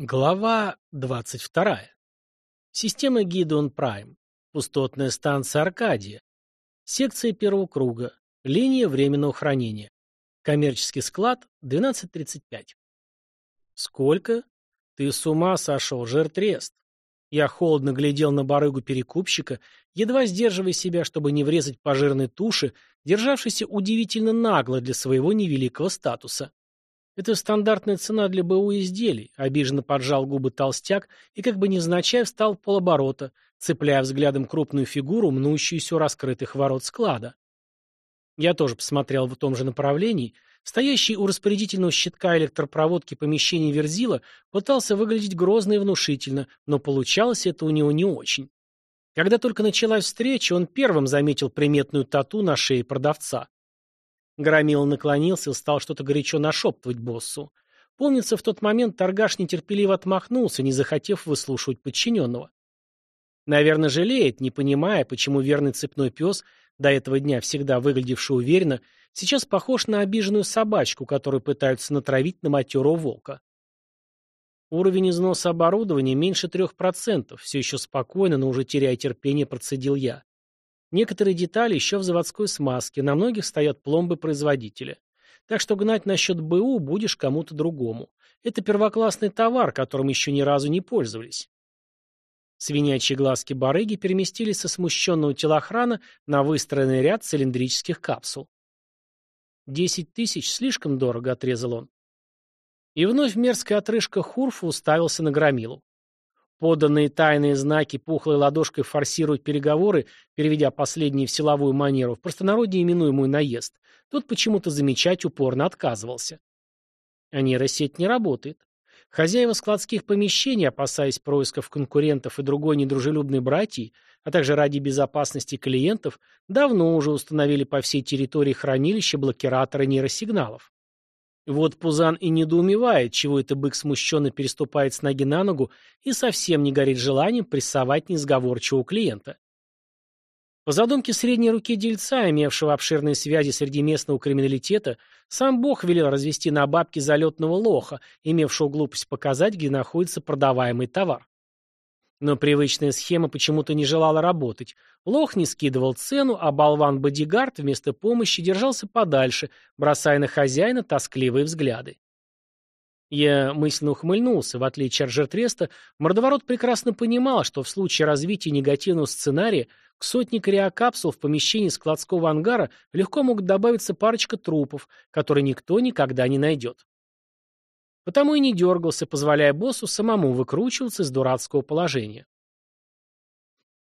Глава 22. Система Гидеон Прайм. Пустотная станция Аркадия. Секция первого круга. Линия временного хранения. Коммерческий склад 1235. Сколько? Ты с ума сошел, жертрест. Я холодно глядел на барыгу-перекупщика, едва сдерживая себя, чтобы не врезать по жирной туше, державшейся удивительно нагло для своего невеликого статуса. Это стандартная цена для БУ изделий, обиженно поджал губы толстяк и как бы невзначай встал полоборота, цепляя взглядом крупную фигуру, мнущуюся у раскрытых ворот склада. Я тоже посмотрел в том же направлении. Стоящий у распорядительного щитка электропроводки помещения Верзила пытался выглядеть грозно и внушительно, но получалось это у него не очень. Когда только началась встреча, он первым заметил приметную тату на шее продавца. Громила наклонился и стал что-то горячо нашептывать боссу. Помнится, в тот момент торгаш нетерпеливо отмахнулся, не захотев выслушивать подчиненного. Наверное, жалеет, не понимая, почему верный цепной пес, до этого дня всегда выглядевший уверенно, сейчас похож на обиженную собачку, которую пытаются натравить на матерого волка. Уровень износа оборудования меньше трех процентов, все еще спокойно, но уже теряя терпение, процедил я. Некоторые детали еще в заводской смазке, на многих стоят пломбы производителя. Так что гнать насчет БУ будешь кому-то другому. Это первоклассный товар, которым еще ни разу не пользовались. Свинячьи глазки барыги переместились со смущенного телохрана на выстроенный ряд цилиндрических капсул. «Десять тысяч слишком дорого», — отрезал он. И вновь мерзкая отрыжка Хурфа уставился на громилу. Поданные тайные знаки пухлой ладошкой форсируют переговоры, переведя последние в силовую манеру, в простонародье именуемую наезд. Тот почему-то замечать упорно отказывался. А нейросеть не работает. Хозяева складских помещений, опасаясь происков конкурентов и другой недружелюбной братьи, а также ради безопасности клиентов, давно уже установили по всей территории хранилища блокираторы нейросигналов. Вот Пузан и недоумевает, чего это бык смущенно переступает с ноги на ногу и совсем не горит желанием прессовать несговорчивого клиента. По задумке средней руки дельца, имевшего обширные связи среди местного криминалитета, сам Бог велел развести на бабки залетного лоха, имевшего глупость показать, где находится продаваемый товар. Но привычная схема почему-то не желала работать. Лох не скидывал цену, а болван-бодигард вместо помощи держался подальше, бросая на хозяина тоскливые взгляды. Я мысленно ухмыльнулся. В отличие от жертреста, мордоворот прекрасно понимал, что в случае развития негативного сценария к сотне криокапсул в помещении складского ангара легко могут добавиться парочка трупов, которые никто никогда не найдет. Потому и не дергался, позволяя боссу самому выкручиваться из дурацкого положения.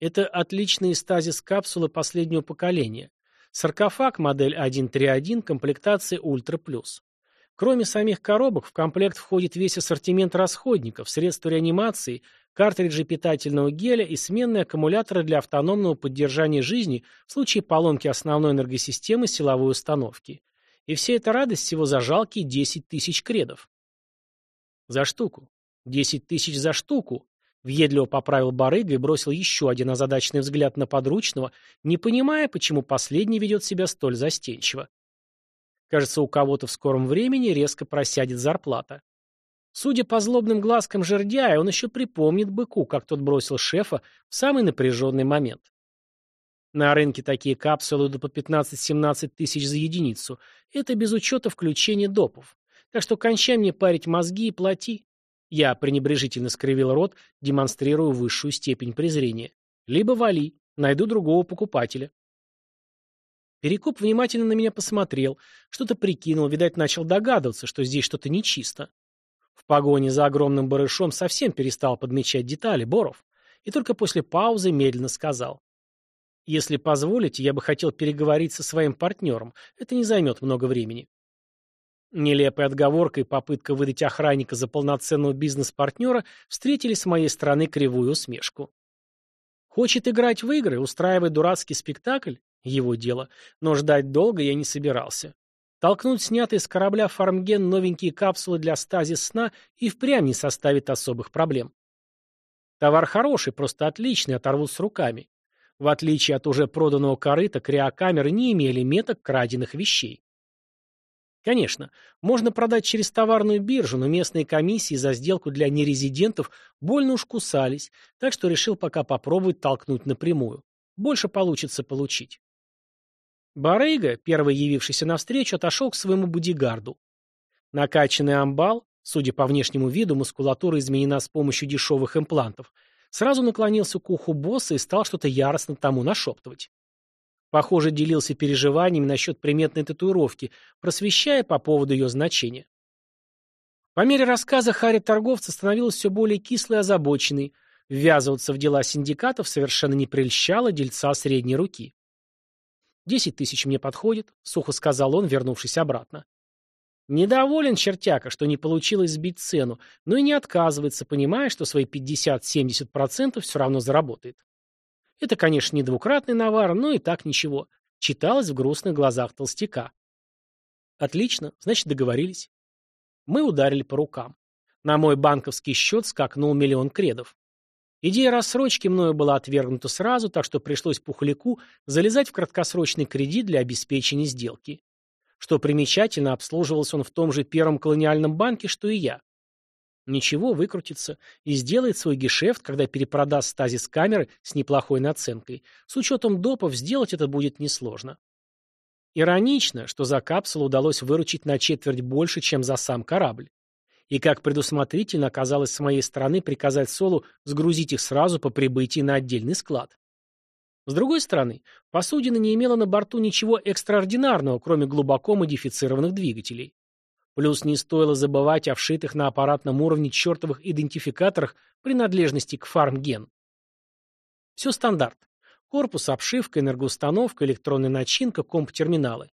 Это отличные стазис капсулы последнего поколения. Саркофаг модель 131, комплектации Ультра Плюс. Кроме самих коробок, в комплект входит весь ассортимент расходников, средства реанимации, картриджи питательного геля и сменные аккумуляторы для автономного поддержания жизни в случае поломки основной энергосистемы силовой установки. И вся эта радость всего за жалкие 10 тысяч кредов. За штуку. Десять тысяч за штуку. Въедливо поправил барыга и бросил еще один озадаченный взгляд на подручного, не понимая, почему последний ведет себя столь застенчиво. Кажется, у кого-то в скором времени резко просядет зарплата. Судя по злобным глазкам жердяя, он еще припомнит быку, как тот бросил шефа в самый напряженный момент. На рынке такие капсулы идут по 15-17 тысяч за единицу. Это без учета включения допов. Так что кончай мне парить мозги и плати. Я пренебрежительно скривил рот, демонстрируя высшую степень презрения. Либо вали, найду другого покупателя. Перекуп внимательно на меня посмотрел, что-то прикинул, видать, начал догадываться, что здесь что-то нечисто. В погоне за огромным барышом совсем перестал подмечать детали Боров, и только после паузы медленно сказал. «Если позволите, я бы хотел переговорить со своим партнером. Это не займет много времени». Нелепая отговорка и попытка выдать охранника за полноценного бизнес-партнера встретили с моей стороны кривую усмешку. Хочет играть в игры, устраивать дурацкий спектакль? Его дело. Но ждать долго я не собирался. Толкнуть снятые с корабля «Фармген» новенькие капсулы для стазис сна и впрямь не составит особых проблем. Товар хороший, просто отличный, оторвут с руками. В отличие от уже проданного корыта, криокамеры не имели меток краденных вещей. Конечно, можно продать через товарную биржу, но местные комиссии за сделку для нерезидентов больно уж кусались, так что решил пока попробовать толкнуть напрямую. Больше получится получить. Барыга, первый явившийся навстречу, отошел к своему бодигарду. Накачанный амбал, судя по внешнему виду, мускулатура изменена с помощью дешевых имплантов, сразу наклонился к уху босса и стал что-то яростно тому нашептывать. Похоже, делился переживаниями насчет приметной татуировки, просвещая по поводу ее значения. По мере рассказа Харри торговца становился все более кислой и озабоченной, ввязываться в дела синдикатов совершенно не прельщало дельца средней руки. «Десять тысяч мне подходит», — сухо сказал он, вернувшись обратно. Недоволен чертяка, что не получилось сбить цену, но и не отказывается, понимая, что свои 50-70% все равно заработает. Это, конечно, не двукратный навар, но и так ничего. Читалось в грустных глазах толстяка. Отлично, значит договорились. Мы ударили по рукам. На мой банковский счет скакнул миллион кредов. Идея рассрочки мною была отвергнута сразу, так что пришлось Пухляку залезать в краткосрочный кредит для обеспечения сделки. Что примечательно, обслуживался он в том же первом колониальном банке, что и я. Ничего, выкрутится и сделает свой гешефт, когда перепродаст стазис камеры с неплохой наценкой. С учетом допов сделать это будет несложно. Иронично, что за капсулу удалось выручить на четверть больше, чем за сам корабль. И как предусмотрительно оказалось с моей стороны приказать Солу сгрузить их сразу по прибытии на отдельный склад. С другой стороны, посудина не имела на борту ничего экстраординарного, кроме глубоко модифицированных двигателей. Плюс не стоило забывать о вшитых на аппаратном уровне чертовых идентификаторах принадлежности к фармген. Все стандарт. Корпус, обшивка, энергоустановка, электронная начинка, комп-терминалы.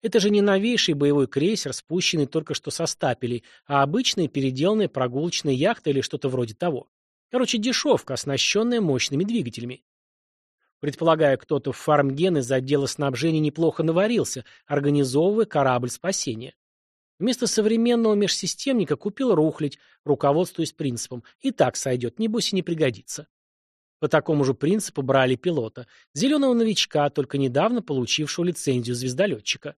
Это же не новейший боевой крейсер, спущенный только что со стапелей, а обычная переделанная прогулочная яхта или что-то вроде того. Короче, дешевка, оснащенная мощными двигателями. Предполагаю, кто-то в фармген из отдела снабжения неплохо наварился, организовывая корабль спасения. Вместо современного межсистемника купил рухлядь, руководствуясь принципом «и так сойдет, небось и не пригодится». По такому же принципу брали пилота, зеленого новичка, только недавно получившего лицензию звездолетчика.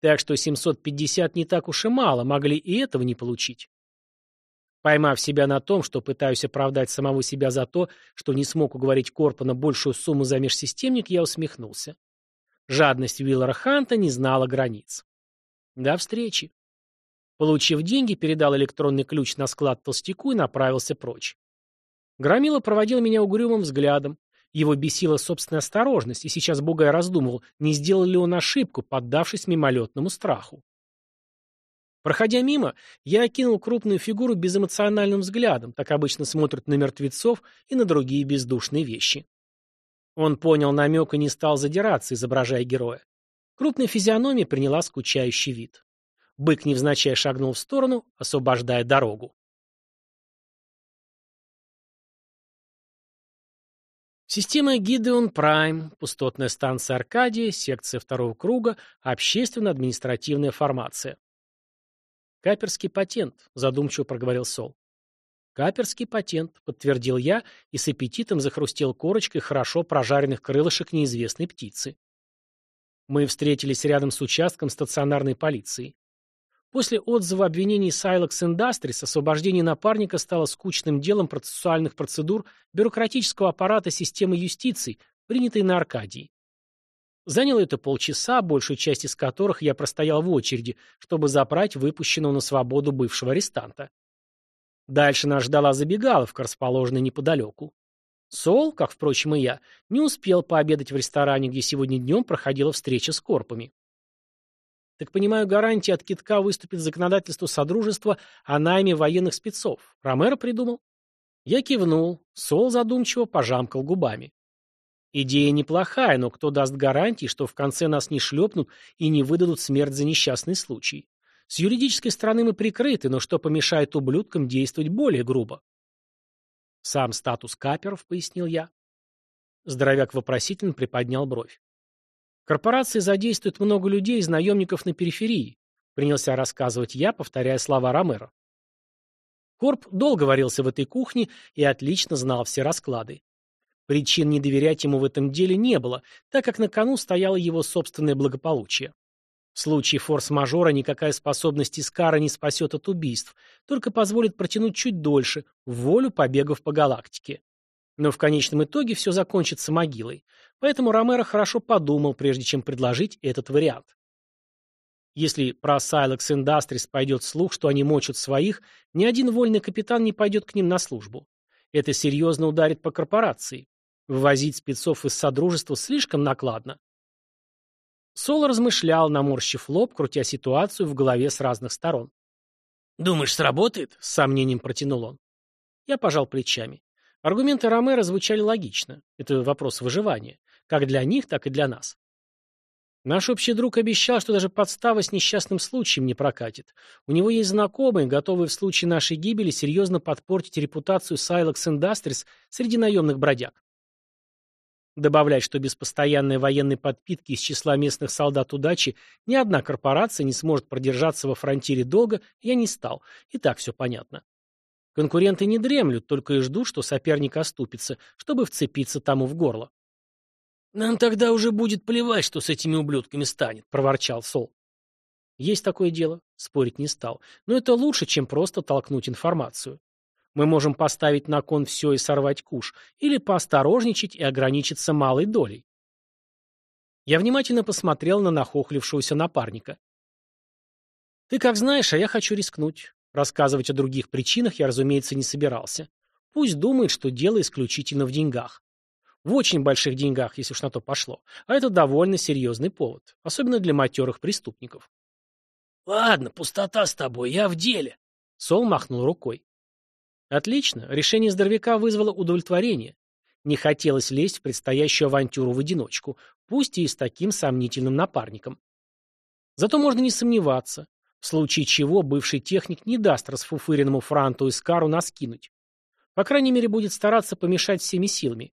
Так что 750 не так уж и мало, могли и этого не получить. Поймав себя на том, что пытаюсь оправдать самого себя за то, что не смог уговорить Корпа на большую сумму за межсистемник, я усмехнулся. Жадность Уиллера Ханта не знала границ. До встречи. Получив деньги, передал электронный ключ на склад толстяку и направился прочь. Громила проводил меня угрюмым взглядом. Его бесила собственная осторожность, и сейчас Бугай раздумывал, не сделал ли он ошибку, поддавшись мимолетному страху. Проходя мимо, я окинул крупную фигуру безэмоциональным взглядом, так обычно смотрят на мертвецов и на другие бездушные вещи. Он понял намек и не стал задираться, изображая героя. Крупная физиономия приняла скучающий вид. Бык невзначай шагнул в сторону, освобождая дорогу. Система Гидеон Прайм, пустотная станция Аркадия, секция второго круга, общественно-административная формация. «Каперский патент», — задумчиво проговорил Сол. «Каперский патент», — подтвердил я и с аппетитом захрустел корочкой хорошо прожаренных крылышек неизвестной птицы. Мы встретились рядом с участком стационарной полиции. После отзыва обвинений Silex Industries освобождение напарника стало скучным делом процессуальных процедур бюрократического аппарата системы юстиции, принятой на Аркадии. Заняло это полчаса, большую часть из которых я простоял в очереди, чтобы забрать выпущенного на свободу бывшего арестанта. Дальше нас ждала забегаловка, расположенная неподалеку. Сол, как, впрочем, и я, не успел пообедать в ресторане, где сегодня днем проходила встреча с корпами. Так понимаю, гарантия от китка выступит законодательству Содружества о найме военных спецов. Ромеро придумал? Я кивнул, Сол задумчиво пожамкал губами. Идея неплохая, но кто даст гарантии, что в конце нас не шлепнут и не выдадут смерть за несчастный случай? С юридической стороны мы прикрыты, но что помешает ублюдкам действовать более грубо? Сам статус каперов, пояснил я. Здоровяк вопросительно приподнял бровь. Корпорации задействуют много людей из наемников на периферии, принялся рассказывать я, повторяя слова Ромеро. Корп долго варился в этой кухне и отлично знал все расклады. Причин не доверять ему в этом деле не было, так как на кону стояло его собственное благополучие. В случае форс-мажора никакая способность Искара не спасет от убийств, только позволит протянуть чуть дольше, в волю побегов по галактике. Но в конечном итоге все закончится могилой, поэтому Ромеро хорошо подумал, прежде чем предложить этот вариант. Если про Silex Industries пойдет слух, что они мочат своих, ни один вольный капитан не пойдет к ним на службу. Это серьезно ударит по корпорации. Ввозить спецов из Содружества слишком накладно. Сол размышлял, наморщив лоб, крутя ситуацию в голове с разных сторон. «Думаешь, сработает?» — с сомнением протянул он. Я пожал плечами. Аргументы Ромеро звучали логично. Это вопрос выживания. Как для них, так и для нас. Наш общий друг обещал, что даже подстава с несчастным случаем не прокатит. У него есть знакомые, готовые в случае нашей гибели серьезно подпортить репутацию Silex Industries среди наемных бродяг. Добавлять, что без постоянной военной подпитки из числа местных солдат удачи ни одна корпорация не сможет продержаться во фронтире долго, я не стал. И так все понятно. Конкуренты не дремлют, только и ждут, что соперник оступится, чтобы вцепиться тому в горло. «Нам тогда уже будет плевать, что с этими ублюдками станет», — проворчал Сол. «Есть такое дело», — спорить не стал. «Но это лучше, чем просто толкнуть информацию. Мы можем поставить на кон все и сорвать куш, или поосторожничать и ограничиться малой долей. Я внимательно посмотрел на нахохлившегося напарника. Ты как знаешь, а я хочу рискнуть. Рассказывать о других причинах я, разумеется, не собирался. Пусть думает, что дело исключительно в деньгах. В очень больших деньгах, если уж на то пошло. А это довольно серьезный повод. Особенно для матерых преступников. «Ладно, пустота с тобой, я в деле», — Сол махнул рукой. Отлично, решение здоровяка вызвало удовлетворение. Не хотелось лезть в предстоящую авантюру в одиночку, пусть и с таким сомнительным напарником. Зато можно не сомневаться, в случае чего бывший техник не даст расфуфыренному Франту и Скару наскинуть. По крайней мере, будет стараться помешать всеми силами.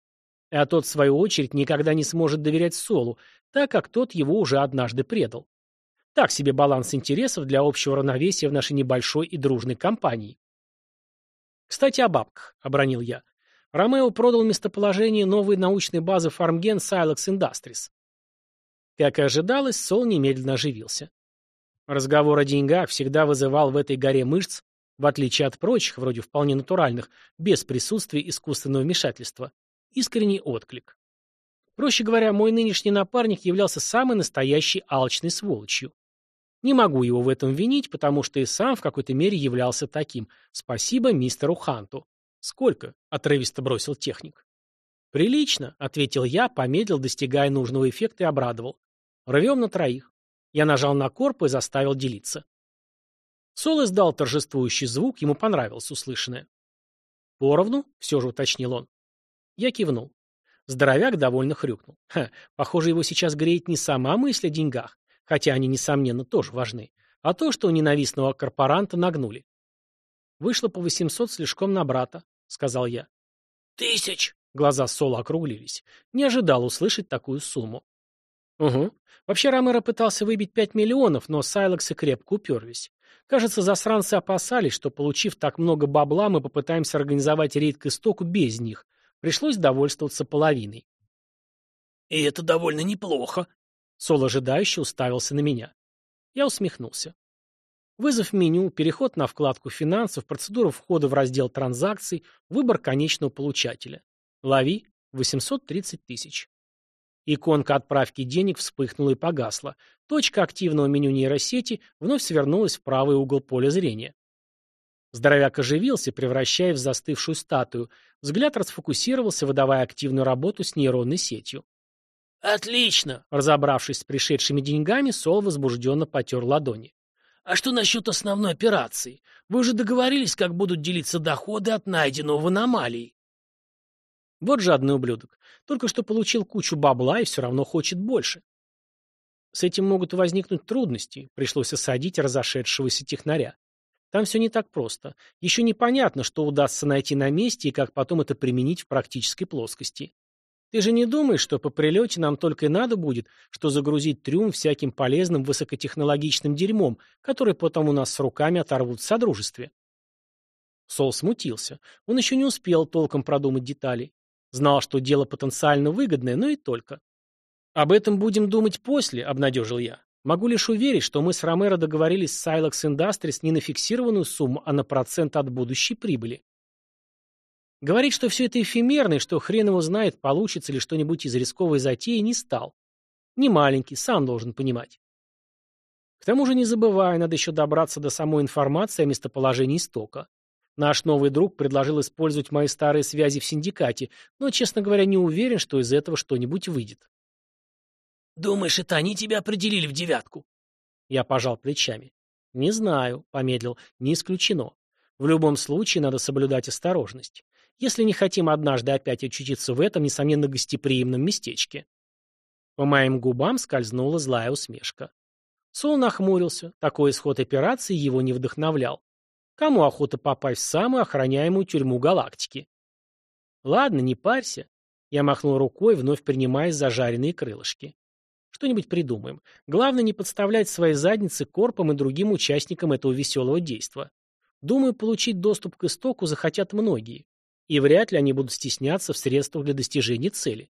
А тот, в свою очередь, никогда не сможет доверять Солу, так как тот его уже однажды предал. Так себе баланс интересов для общего равновесия в нашей небольшой и дружной компании. «Кстати, о бабках», — обронил я. Ромео продал местоположение новой научной базы Фармген Silex Industries. Как и ожидалось, Сол немедленно оживился. Разговор о деньгах всегда вызывал в этой горе мышц, в отличие от прочих, вроде вполне натуральных, без присутствия искусственного вмешательства, искренний отклик. Проще говоря, мой нынешний напарник являлся самой настоящей алчной сволочью. Не могу его в этом винить, потому что и сам в какой-то мере являлся таким. Спасибо мистеру Ханту. Сколько? Отрывисто бросил техник. Прилично, ответил я, помедлил, достигая нужного эффекта и обрадовал. Рвем на троих. Я нажал на корп и заставил делиться. Сол издал торжествующий звук, ему понравилось услышанное. «Поровну?» — все же уточнил он. Я кивнул. Здоровяк довольно хрюкнул. Ха, похоже, его сейчас греет не сама мысль о деньгах, хотя они, несомненно, тоже важны, а то, что ненавистного корпоранта нагнули. Вышло по 800 слишком на брата, сказал я. Тысяч! Глаза Сола округлились. Не ожидал услышать такую сумму. Угу. Вообще Ромеро пытался выбить 5 миллионов, но Сайлексы крепко уперлись. Кажется, засранцы опасались, что, получив так много бабла, мы попытаемся организовать рейд к истоку без них. Пришлось довольствоваться половиной. «И это довольно неплохо», Сол ожидающе уставился на меня. Я усмехнулся. Вызов меню, переход на вкладку финансов, процедура входа в раздел транзакций, выбор конечного получателя. Лови 830 тысяч. Иконка отправки денег вспыхнула и погасла. Точка активного меню нейросети вновь свернулась в правый угол поля зрения. Здоровяк оживился, превращая в застывшую статую. Взгляд расфокусировался, выдавая активную работу с нейронной сетью. «Отлично!» Разобравшись с пришедшими деньгами, Сол возбужденно потер ладони. «А что насчет основной операции? Вы уже договорились, как будут делиться доходы от найденного в аномалии?» Вот жадный ублюдок. Только что получил кучу бабла и все равно хочет больше. С этим могут возникнуть трудности. Пришлось осадить разошедшегося технаря. Там все не так просто. Еще непонятно, что удастся найти на месте и как потом это применить в практической плоскости. Ты же не думаешь, что по прилете нам только и надо будет, что загрузить трюм всяким полезным высокотехнологичным дерьмом, который потом у нас с руками оторвут в Содружестве?» Сол смутился. Он еще не успел толком продумать детали. Знал, что дело потенциально выгодное, но и только. «Об этом будем думать после», — обнадежил я. Могу лишь уверить, что мы с Ромеро договорились с Silex Industries не на фиксированную сумму, а на процент от будущей прибыли. Говорить, что все это эфемерно и что хрен его знает, получится ли что-нибудь из рисковой затеи, не стал. Не маленький, сам должен понимать. К тому же не забывай, надо еще добраться до самой информации о местоположении истока. Наш новый друг предложил использовать мои старые связи в синдикате, но, честно говоря, не уверен, что из этого что-нибудь выйдет. «Думаешь, это они тебя определили в девятку?» Я пожал плечами. «Не знаю», — помедлил, — «не исключено. В любом случае надо соблюдать осторожность если не хотим однажды опять очутиться в этом, несомненно, гостеприимном местечке. По моим губам скользнула злая усмешка. Сол нахмурился, такой исход операции его не вдохновлял. Кому охота попасть в самую охраняемую тюрьму галактики? Ладно, не парься. Я махнул рукой, вновь принимаясь за жареные крылышки. Что-нибудь придумаем. Главное не подставлять свои задницы корпам и другим участникам этого веселого действа. Думаю, получить доступ к истоку захотят многие и вряд ли они будут стесняться в средствах для достижения цели.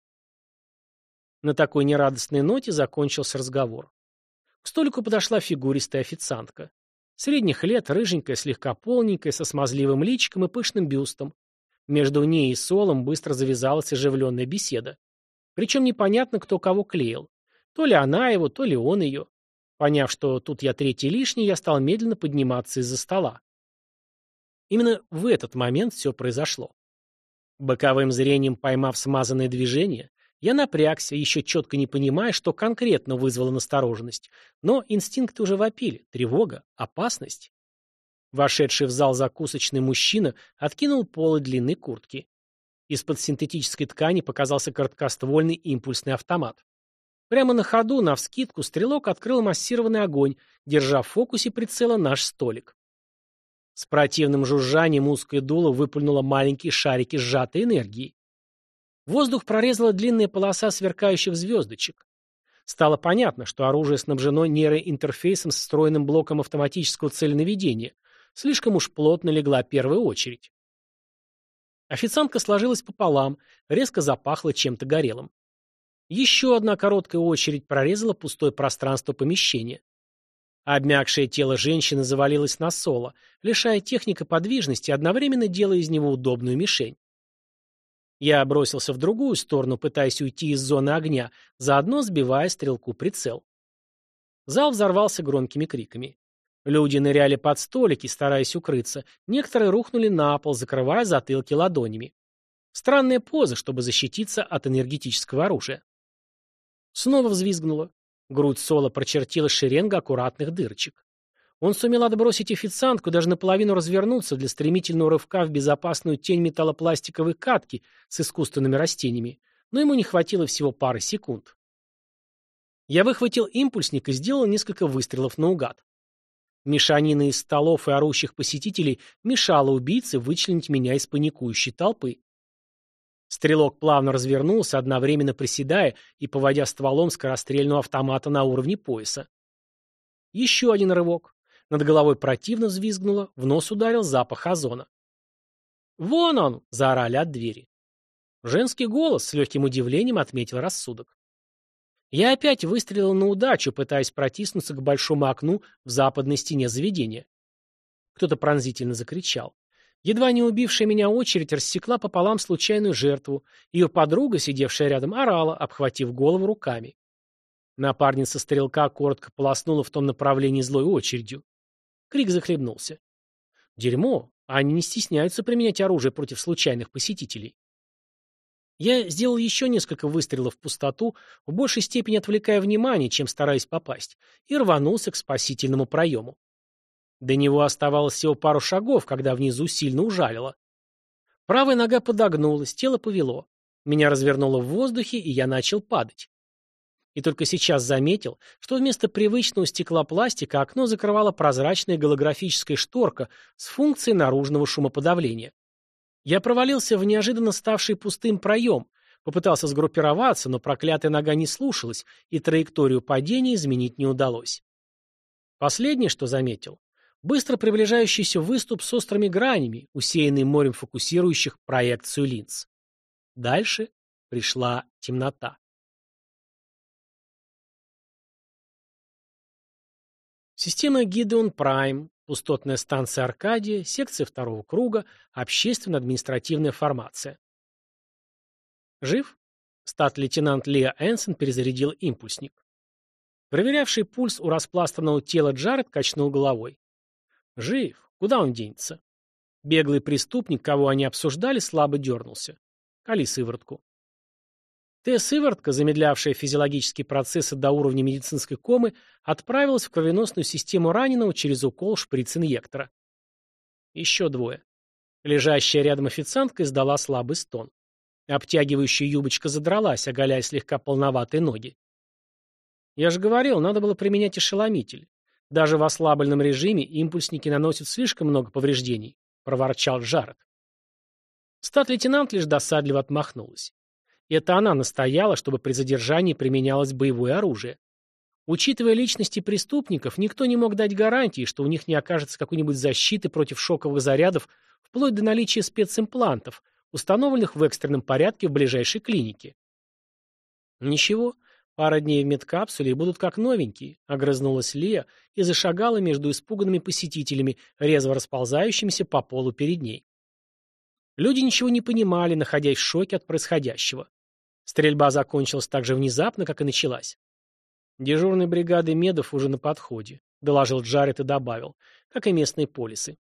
На такой нерадостной ноте закончился разговор. К столику подошла фигуристая официантка. Средних лет, рыженькая, слегка полненькая, со смазливым личиком и пышным бюстом. Между ней и Солом быстро завязалась оживленная беседа. Причем непонятно, кто кого клеил. То ли она его, то ли он ее. Поняв, что тут я третий лишний, я стал медленно подниматься из-за стола. Именно в этот момент все произошло. Боковым зрением поймав смазанное движение, я напрягся, еще четко не понимая, что конкретно вызвало настороженность. Но инстинкты уже вопили. Тревога, опасность. Вошедший в зал закусочный мужчина откинул полы длинной куртки. Из-под синтетической ткани показался короткоствольный импульсный автомат. Прямо на ходу, навскидку, стрелок открыл массированный огонь, держа в фокусе прицела наш столик. С противным жужжанием узкое дуло выпульнуло маленькие шарики сжатой энергии. Воздух прорезала длинная полоса сверкающих звездочек. Стало понятно, что оружие снабжено нейроинтерфейсом с встроенным блоком автоматического целенаведения. Слишком уж плотно легла первая очередь. Официантка сложилась пополам, резко запахло чем-то горелым. Еще одна короткая очередь прорезала пустое пространство помещения. Обмякшее тело женщины завалилось на соло, лишая техника подвижности, одновременно делая из него удобную мишень. Я бросился в другую сторону, пытаясь уйти из зоны огня, заодно сбивая стрелку прицел. Зал взорвался громкими криками. Люди ныряли под столики, стараясь укрыться. Некоторые рухнули на пол, закрывая затылки ладонями. Странная поза, чтобы защититься от энергетического оружия. Снова взвизгнуло. Грудь Соло прочертила шеренга аккуратных дырочек. Он сумел отбросить официантку, даже наполовину развернуться для стремительного рывка в безопасную тень металлопластиковой катки с искусственными растениями, но ему не хватило всего пары секунд. Я выхватил импульсник и сделал несколько выстрелов наугад. Мешанина из столов и орущих посетителей мешала убийце вычленить меня из паникующей толпы. Стрелок плавно развернулся, одновременно приседая и поводя стволом скорострельного автомата на уровне пояса. Еще один рывок. Над головой противно взвизгнуло, в нос ударил запах озона. «Вон он!» — заорали от двери. Женский голос с легким удивлением отметил рассудок. Я опять выстрелил на удачу, пытаясь протиснуться к большому окну в западной стене заведения. Кто-то пронзительно закричал. Едва не убившая меня очередь рассекла пополам случайную жертву. Ее подруга, сидевшая рядом, орала, обхватив голову руками. Напарница стрелка коротко полоснула в том направлении злой очередью. Крик захлебнулся. Дерьмо, они не стесняются применять оружие против случайных посетителей. Я сделал еще несколько выстрелов в пустоту, в большей степени отвлекая внимание, чем стараясь попасть, и рванулся к спасительному проему. До него оставалось всего пару шагов, когда внизу сильно ужалило. Правая нога подогнулась, тело повело. Меня развернуло в воздухе, и я начал падать. И только сейчас заметил, что вместо привычного стеклопластика окно закрывала прозрачная голографическая шторка с функцией наружного шумоподавления. Я провалился в неожиданно ставший пустым проем, попытался сгруппироваться, но проклятая нога не слушалась, и траекторию падения изменить не удалось. Последнее, что заметил, быстро приближающийся выступ с острыми гранями, усеянный морем фокусирующих проекцию линз. Дальше пришла темнота. Система Гидеон Прайм, пустотная станция Аркадия, секция второго круга, общественно-административная формация. Жив? Стат-лейтенант Лео Энсон перезарядил импульсник. Проверявший пульс у распластанного тела Джаред качнул головой. Жив. Куда он денется? Беглый преступник, кого они обсуждали, слабо дернулся. Кали сыворотку. Т-сыворотка, замедлявшая физиологические процессы до уровня медицинской комы, отправилась в кровеносную систему раненого через укол шприц-инъектора. Еще двое. Лежащая рядом официантка издала слабый стон. Обтягивающая юбочка задралась, оголяя слегка полноватые ноги. Я же говорил, надо было применять ошеломитель. Даже в ослабленном режиме импульсники наносят слишком много повреждений, проворчал Джаред. Стат-лейтенант лишь досадливо отмахнулась. Это она настояла, чтобы при задержании применялось боевое оружие. Учитывая личности преступников, никто не мог дать гарантии, что у них не окажется какой-нибудь защиты против шоковых зарядов вплоть до наличия специмплантов, установленных в экстренном порядке в ближайшей клинике. Ничего, пара дней в медкапсуле будут как новенькие, огрызнулась Лия и зашагала между испуганными посетителями, резво расползающимися по полу перед ней. Люди ничего не понимали, находясь в шоке от происходящего. Стрельба закончилась так же внезапно, как и началась. Дежурные бригады медов уже на подходе, доложил Джаред и добавил, как и местные полисы.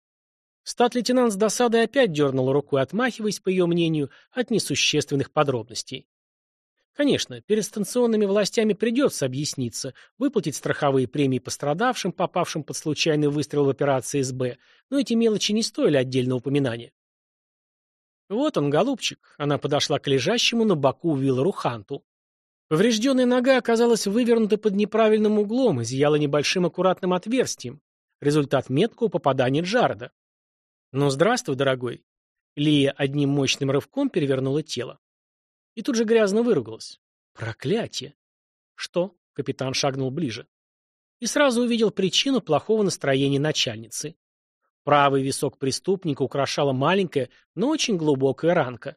Стат-лейтенант с досадой опять дернул рукой, отмахиваясь, по ее мнению, от несущественных подробностей. Конечно, перед станционными властями придется объясниться, выплатить страховые премии пострадавшим, попавшим под случайный выстрел в операции СБ, но эти мелочи не стоили отдельного упоминания. Вот он, голубчик. Она подошла к лежащему на боку Уиллару Ханту. Поврежденная нога оказалась вывернута под неправильным углом и зияла небольшим аккуратным отверстием. Результат меткого попадания Джареда. «Ну, здравствуй, дорогой». Лия одним мощным рывком перевернула тело. И тут же грязно выругалась. «Проклятие!» «Что?» — капитан шагнул ближе. И сразу увидел причину плохого настроения начальницы. Правый висок преступника украшала маленькая, но очень глубокая ранка.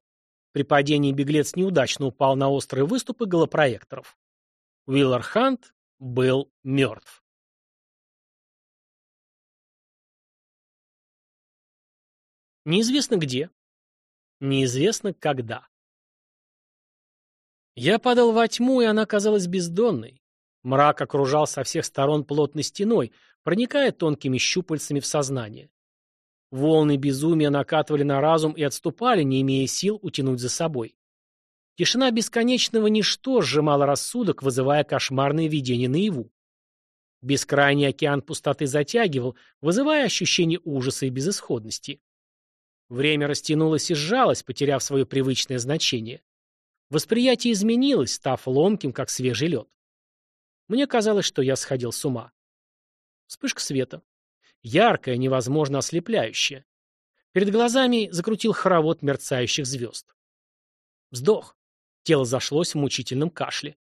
При падении беглец неудачно упал на острые выступы голопроекторов. Уиллар Хант был мертв. Неизвестно где. Неизвестно когда. Я падал во тьму, и она казалась бездонной. Мрак окружал со всех сторон плотной стеной, проникая тонкими щупальцами в сознание. Волны безумия накатывали на разум и отступали, не имея сил утянуть за собой. Тишина бесконечного ничто сжимала рассудок, вызывая кошмарные видения наяву. Бескрайний океан пустоты затягивал, вызывая ощущение ужаса и безысходности. Время растянулось и сжалось, потеряв свое привычное значение. Восприятие изменилось, став ломким, как свежий лед. Мне казалось, что я сходил с ума. Вспышка света. Яркое, невозможно ослепляющее. Перед глазами закрутил хоровод мерцающих звезд. Вздох. Тело зашлось в мучительном кашле.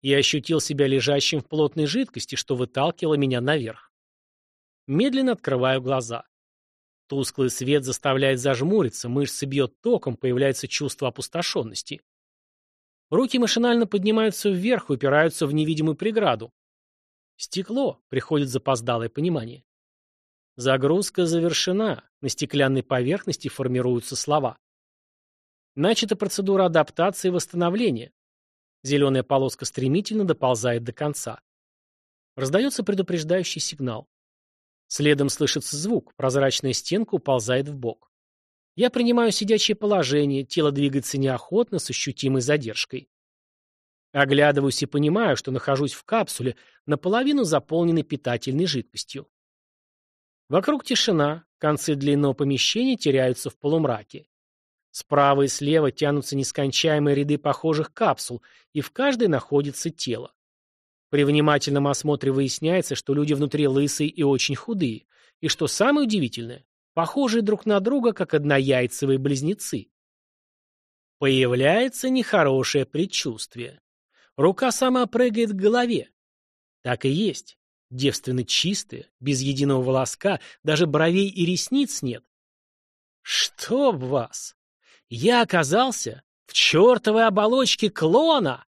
Я ощутил себя лежащим в плотной жидкости, что выталкивало меня наверх. Медленно открываю глаза. Тусклый свет заставляет зажмуриться, мышцы бьет током, появляется чувство опустошенности. Руки машинально поднимаются вверх упираются в невидимую преграду. Стекло, приходит запоздалое понимание. Загрузка завершена. На стеклянной поверхности формируются слова. Начата процедура адаптации и восстановления. Зеленая полоска стремительно доползает до конца. Раздается предупреждающий сигнал. Следом слышится звук, прозрачная стенка уползает в бок. Я принимаю сидячее положение, тело двигается неохотно, с ощутимой задержкой. Оглядываюсь и понимаю, что нахожусь в капсуле, наполовину заполненной питательной жидкостью. Вокруг тишина, концы длинного помещения теряются в полумраке. Справа и слева тянутся нескончаемые ряды похожих капсул, и в каждой находится тело. При внимательном осмотре выясняется, что люди внутри лысые и очень худые, и что самое удивительное, похожие друг на друга, как однояйцевые близнецы. Появляется нехорошее предчувствие. Рука сама прыгает к голове. Так и есть. Девственно чистые, без единого волоска, даже бровей и ресниц нет. Чтоб вас! Я оказался в чертовой оболочке клона!